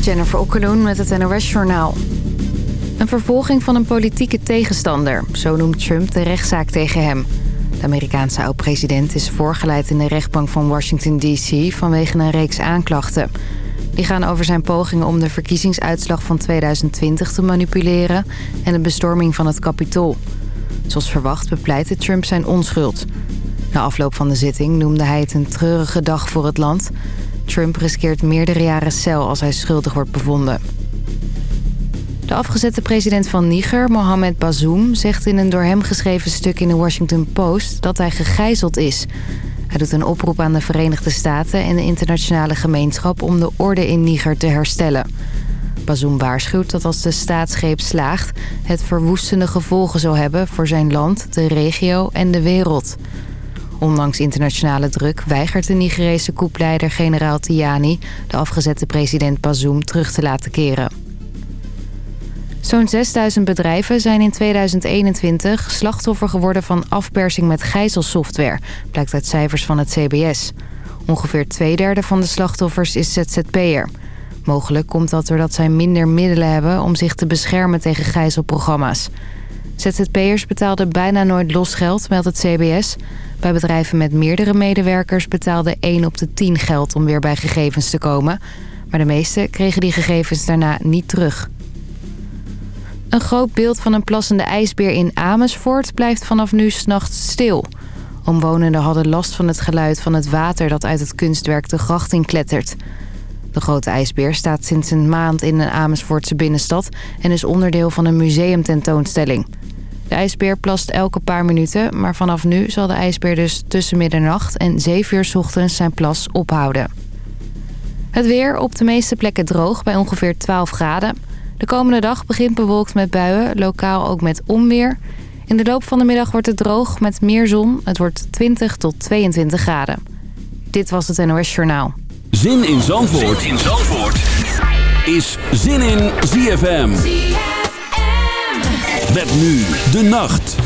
Jennifer Okkeloen met het NOS Journaal. Een vervolging van een politieke tegenstander. Zo noemt Trump de rechtszaak tegen hem. De Amerikaanse oud-president is voorgeleid in de rechtbank van Washington D.C. vanwege een reeks aanklachten. Die gaan over zijn pogingen om de verkiezingsuitslag van 2020 te manipuleren... en de bestorming van het Capitool. Zoals verwacht bepleitte Trump zijn onschuld. Na afloop van de zitting noemde hij het een treurige dag voor het land. Trump riskeert meerdere jaren cel als hij schuldig wordt bevonden. De afgezette president van Niger, Mohamed Bazoum... zegt in een door hem geschreven stuk in de Washington Post dat hij gegijzeld is. Hij doet een oproep aan de Verenigde Staten en de internationale gemeenschap... om de orde in Niger te herstellen. Bazoum waarschuwt dat als de staatsgreep slaagt... het verwoestende gevolgen zal hebben voor zijn land, de regio en de wereld... Ondanks internationale druk weigert de Nigerese koepleider generaal Tiani... de afgezette president Bazoum terug te laten keren. Zo'n 6000 bedrijven zijn in 2021 slachtoffer geworden van afpersing met gijzelsoftware... blijkt uit cijfers van het CBS. Ongeveer twee derde van de slachtoffers is ZZP'er. Mogelijk komt dat doordat zij minder middelen hebben om zich te beschermen tegen gijzelprogramma's. ZZP'ers betaalden bijna nooit losgeld, meldt het CBS... Bij bedrijven met meerdere medewerkers betaalde 1 op de 10 geld om weer bij gegevens te komen. Maar de meesten kregen die gegevens daarna niet terug. Een groot beeld van een plassende ijsbeer in Amersfoort blijft vanaf nu s'nachts stil. Omwonenden hadden last van het geluid van het water dat uit het kunstwerk de gracht in klettert. De grote ijsbeer staat sinds een maand in een Amersfoortse binnenstad... en is onderdeel van een museumtentoonstelling. De ijsbeer plast elke paar minuten, maar vanaf nu zal de ijsbeer dus tussen middernacht en 7 uur s ochtends zijn plas ophouden. Het weer op de meeste plekken droog bij ongeveer 12 graden. De komende dag begint bewolkt met buien, lokaal ook met onweer. In de loop van de middag wordt het droog met meer zon. Het wordt 20 tot 22 graden. Dit was het NOS Journaal. Zin in Zandvoort, zin in Zandvoort. is Zin in ZFM. Met nu de nacht.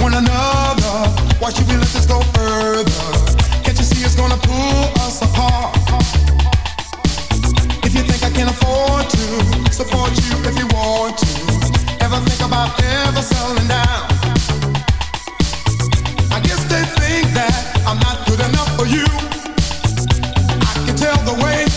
one another. Why should we let this go further? Can't you see it's gonna pull us apart? If you think I can afford to support you if you want to, ever think about ever selling down? I guess they think that I'm not good enough for you. I can tell the way.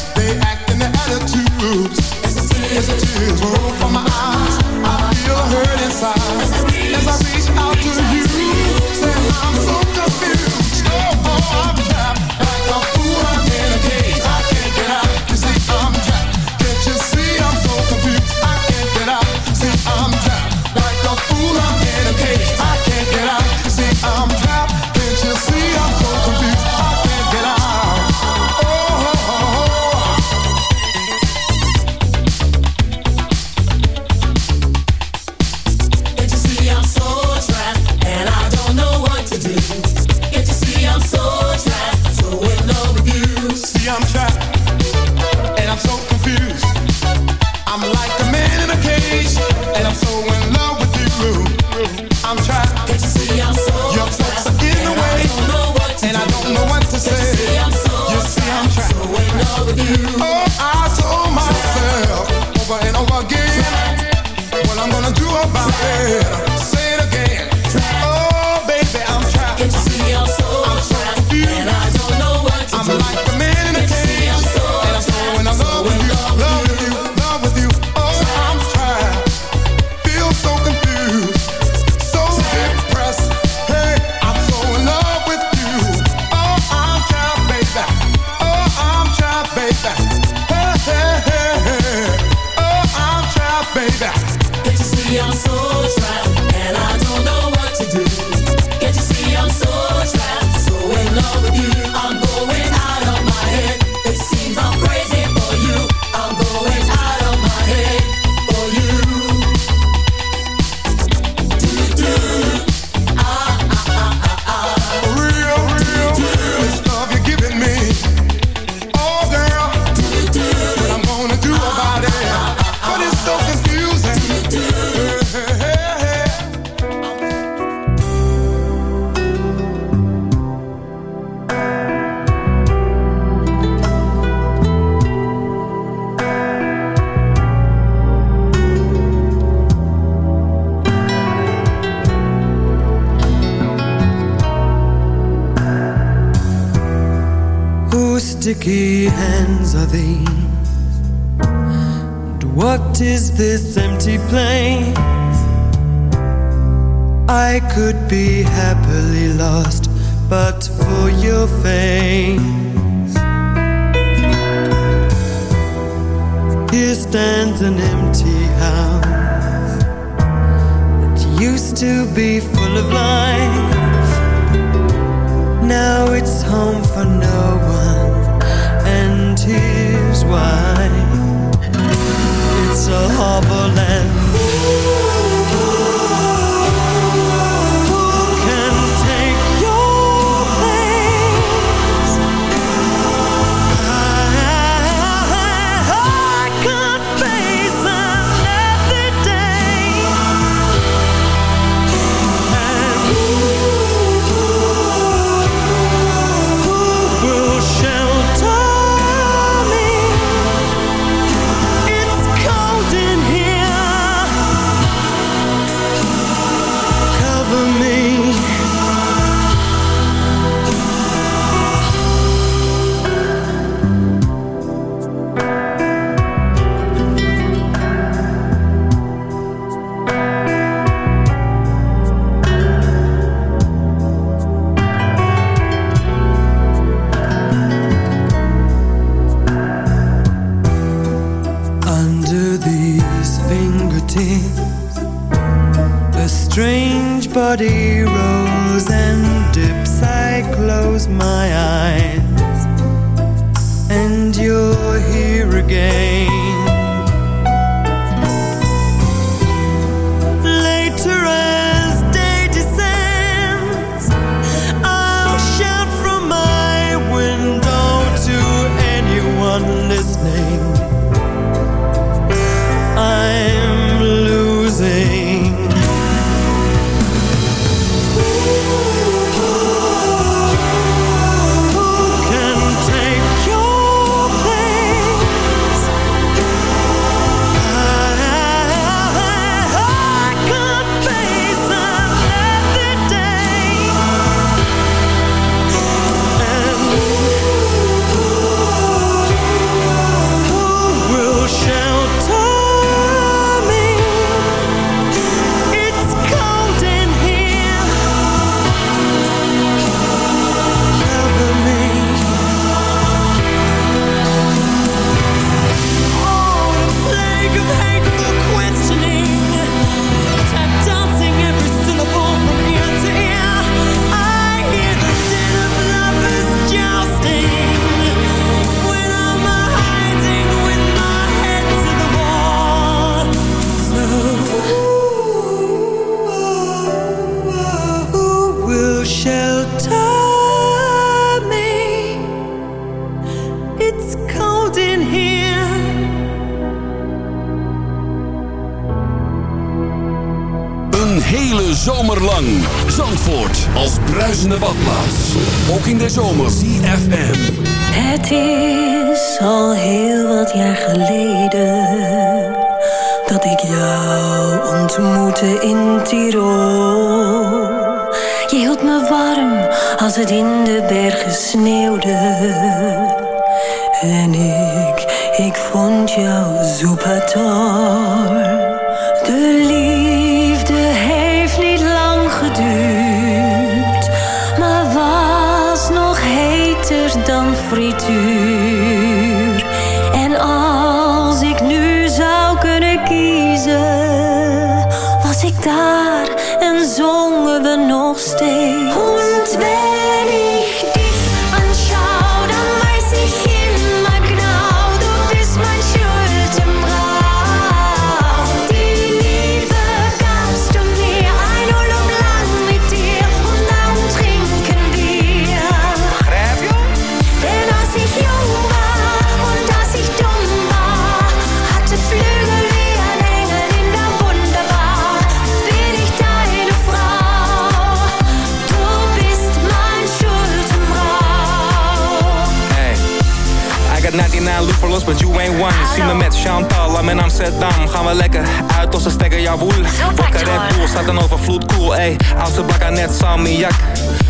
hierna loop verlos, but you ain't one. Zie me met Chantal, I'm in Amsterdam. Gaan we lekker uit onze stekker, ja woel. Wakker Red Bull, staat een overvloed, cool Ey, oudste blakka net salmiak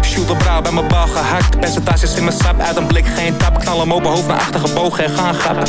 Shooter brouw bij mijn bal gehakt. Percentages in mijn sap, uit een blik geen tap. Knallen hem open, hoofd naar achter gebogen en gaan grappen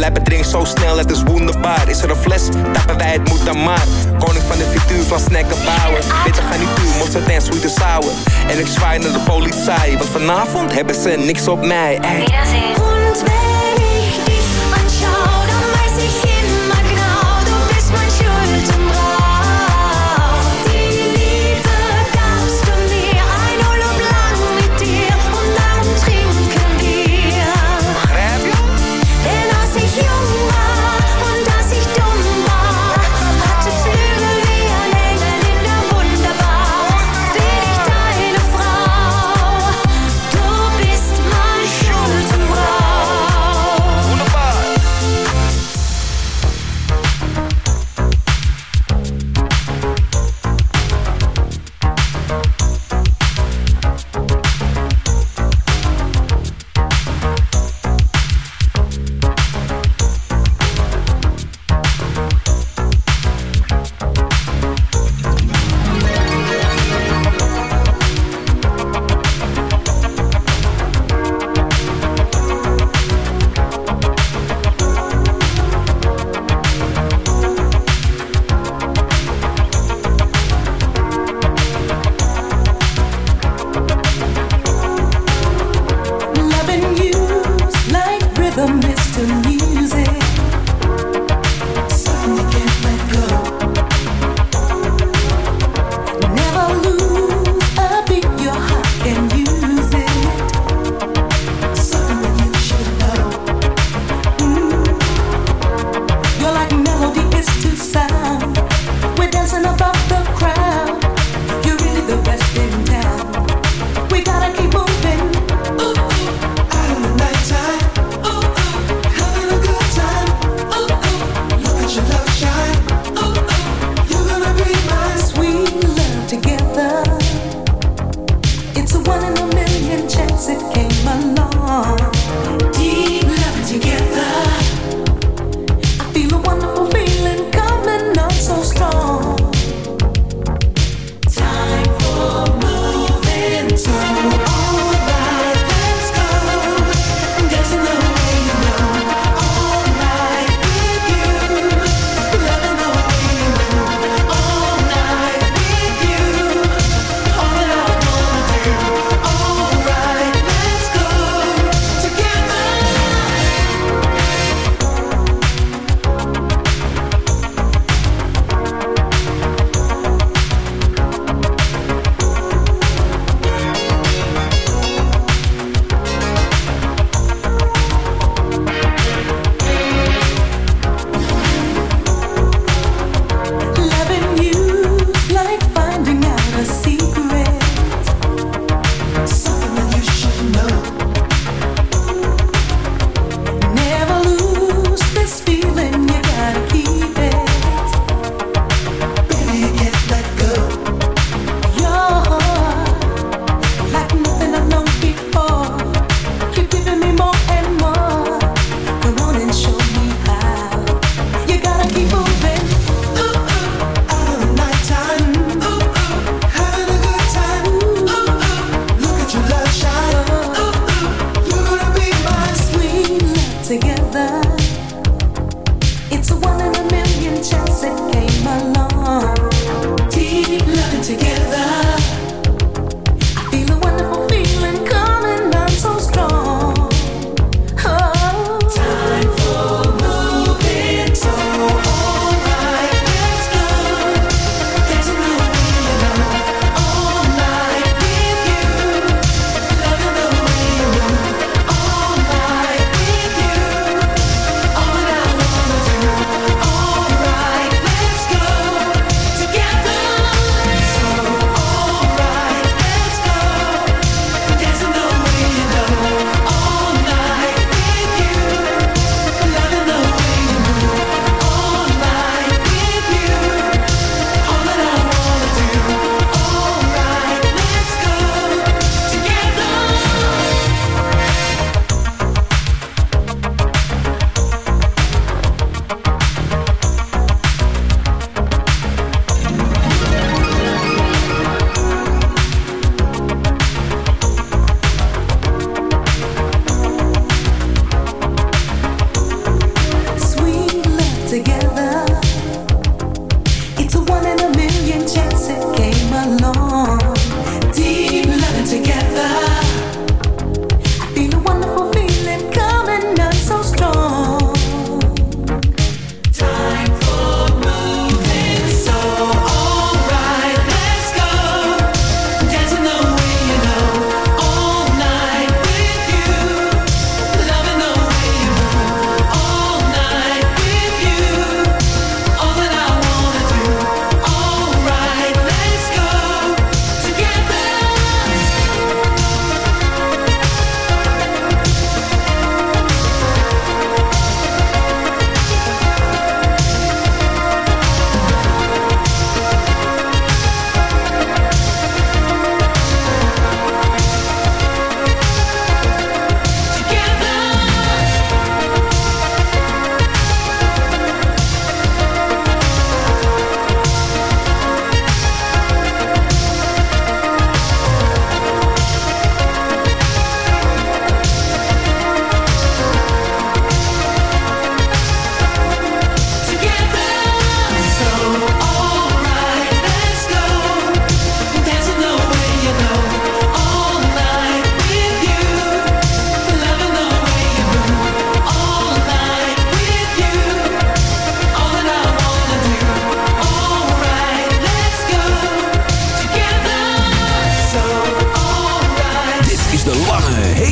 Lijp het drinken zo snel, het is wonderbaar. Is er een fles? Tappen wij het moet dan maar. Koning van de fituur van snacken bouwen. Bitter je, ga niet toe, mosterd en sweet en sour. En ik zwaai naar de politie, want vanavond hebben ze niks op mij.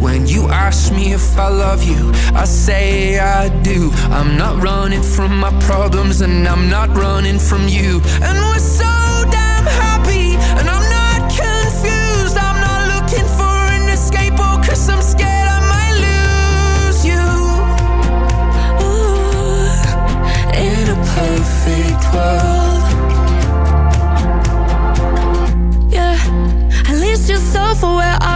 When you ask me if I love you, I say I do. I'm not running from my problems, and I'm not running from you. And we're so damn happy, and I'm not confused. I'm not looking for an escape, oh, cause I'm scared I might lose you. In a perfect world. Yeah, at least you're self-aware. I'll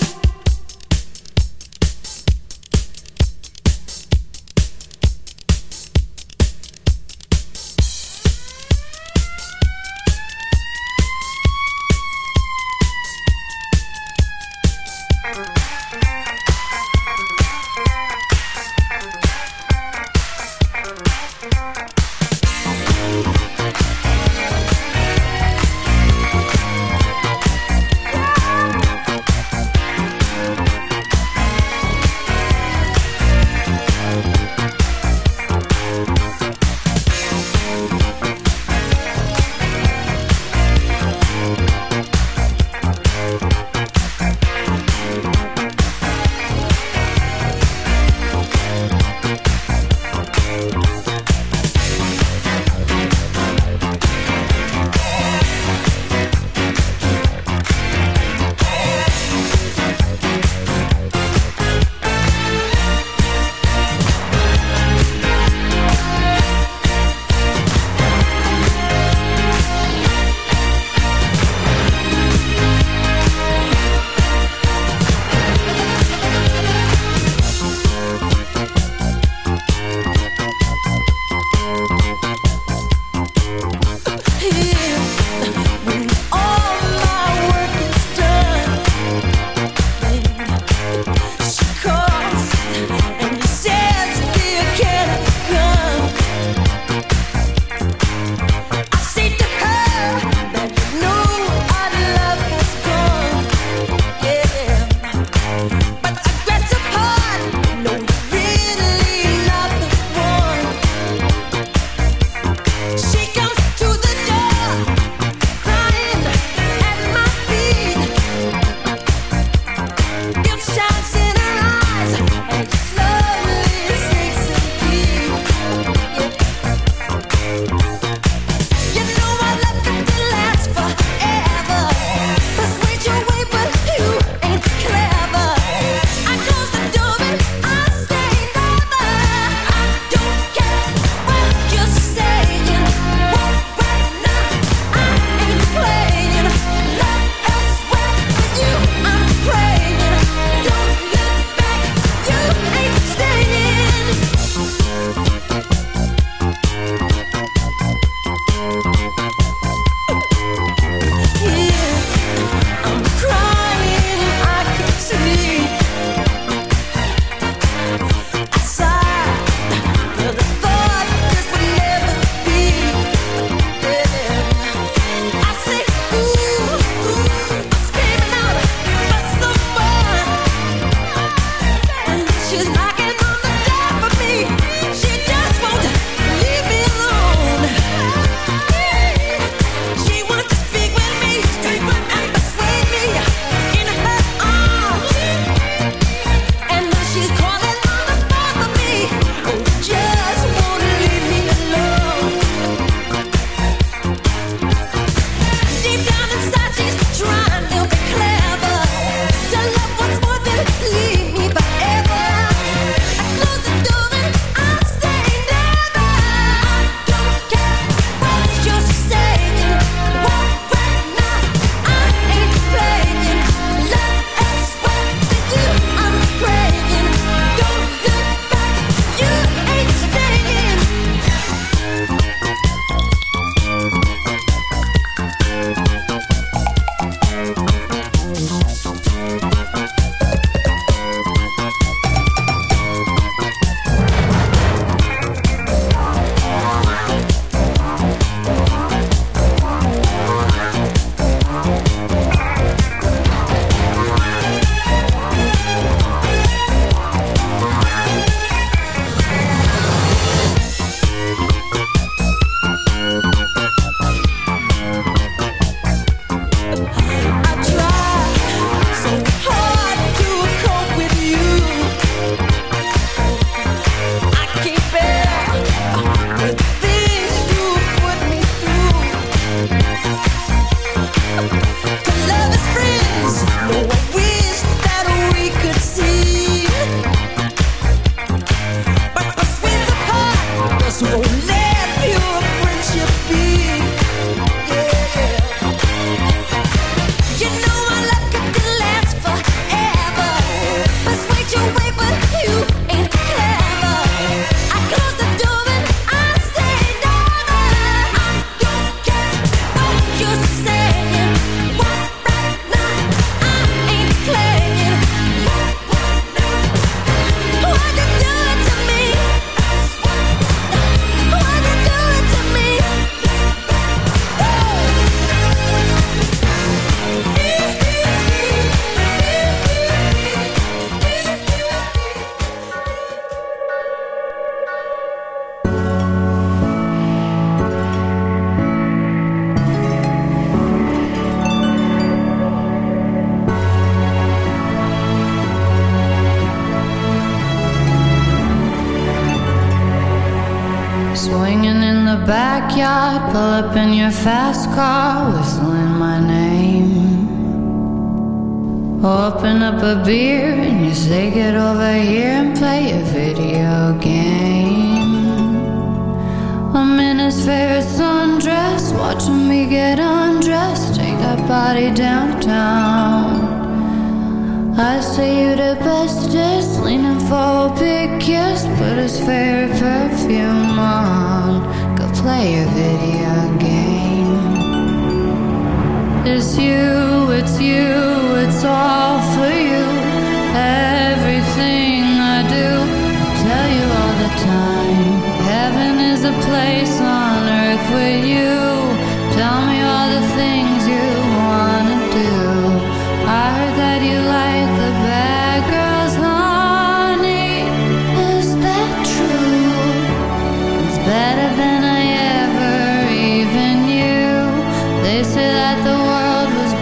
a beer.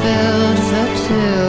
filled the two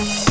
Bye.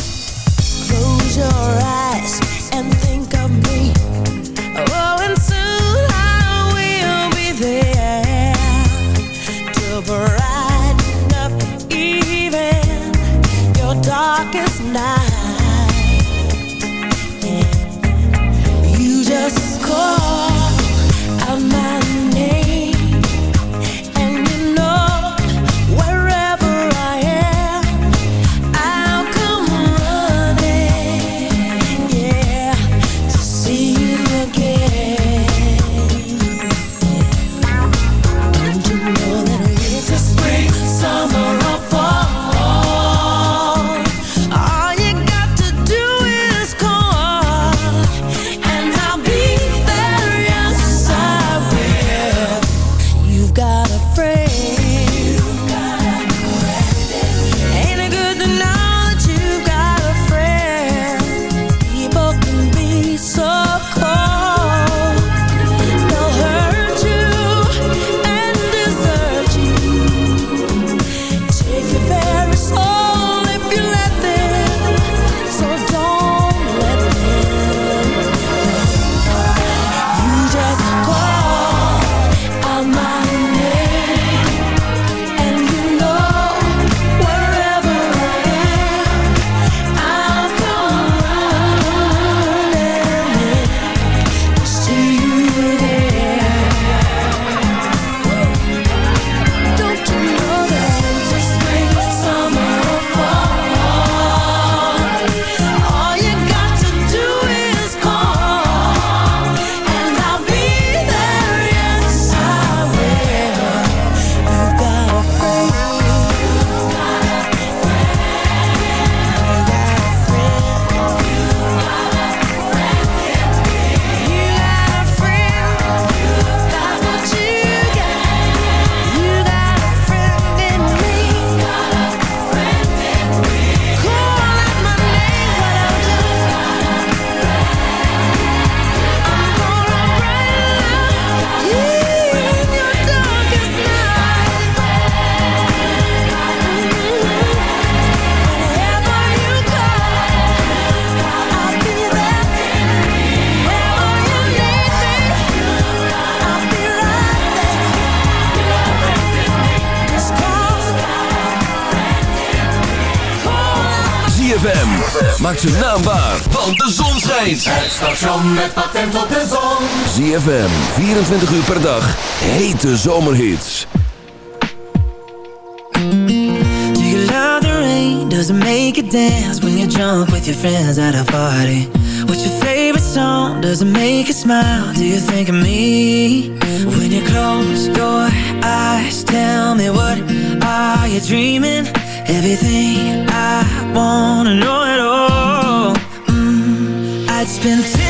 Maak ze naambaar, want de zon schijnt. Het station met patent op de zon. ZFM, 24 uur per dag. Hete zomerhits. Do you love the rain? Does it make you dance when you're drunk with your friends at a party? What's your favorite song? Does it make you smile? Do you think of me? When you close your eyes, tell me what are you dreaming? Everything I wanna know been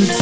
seconds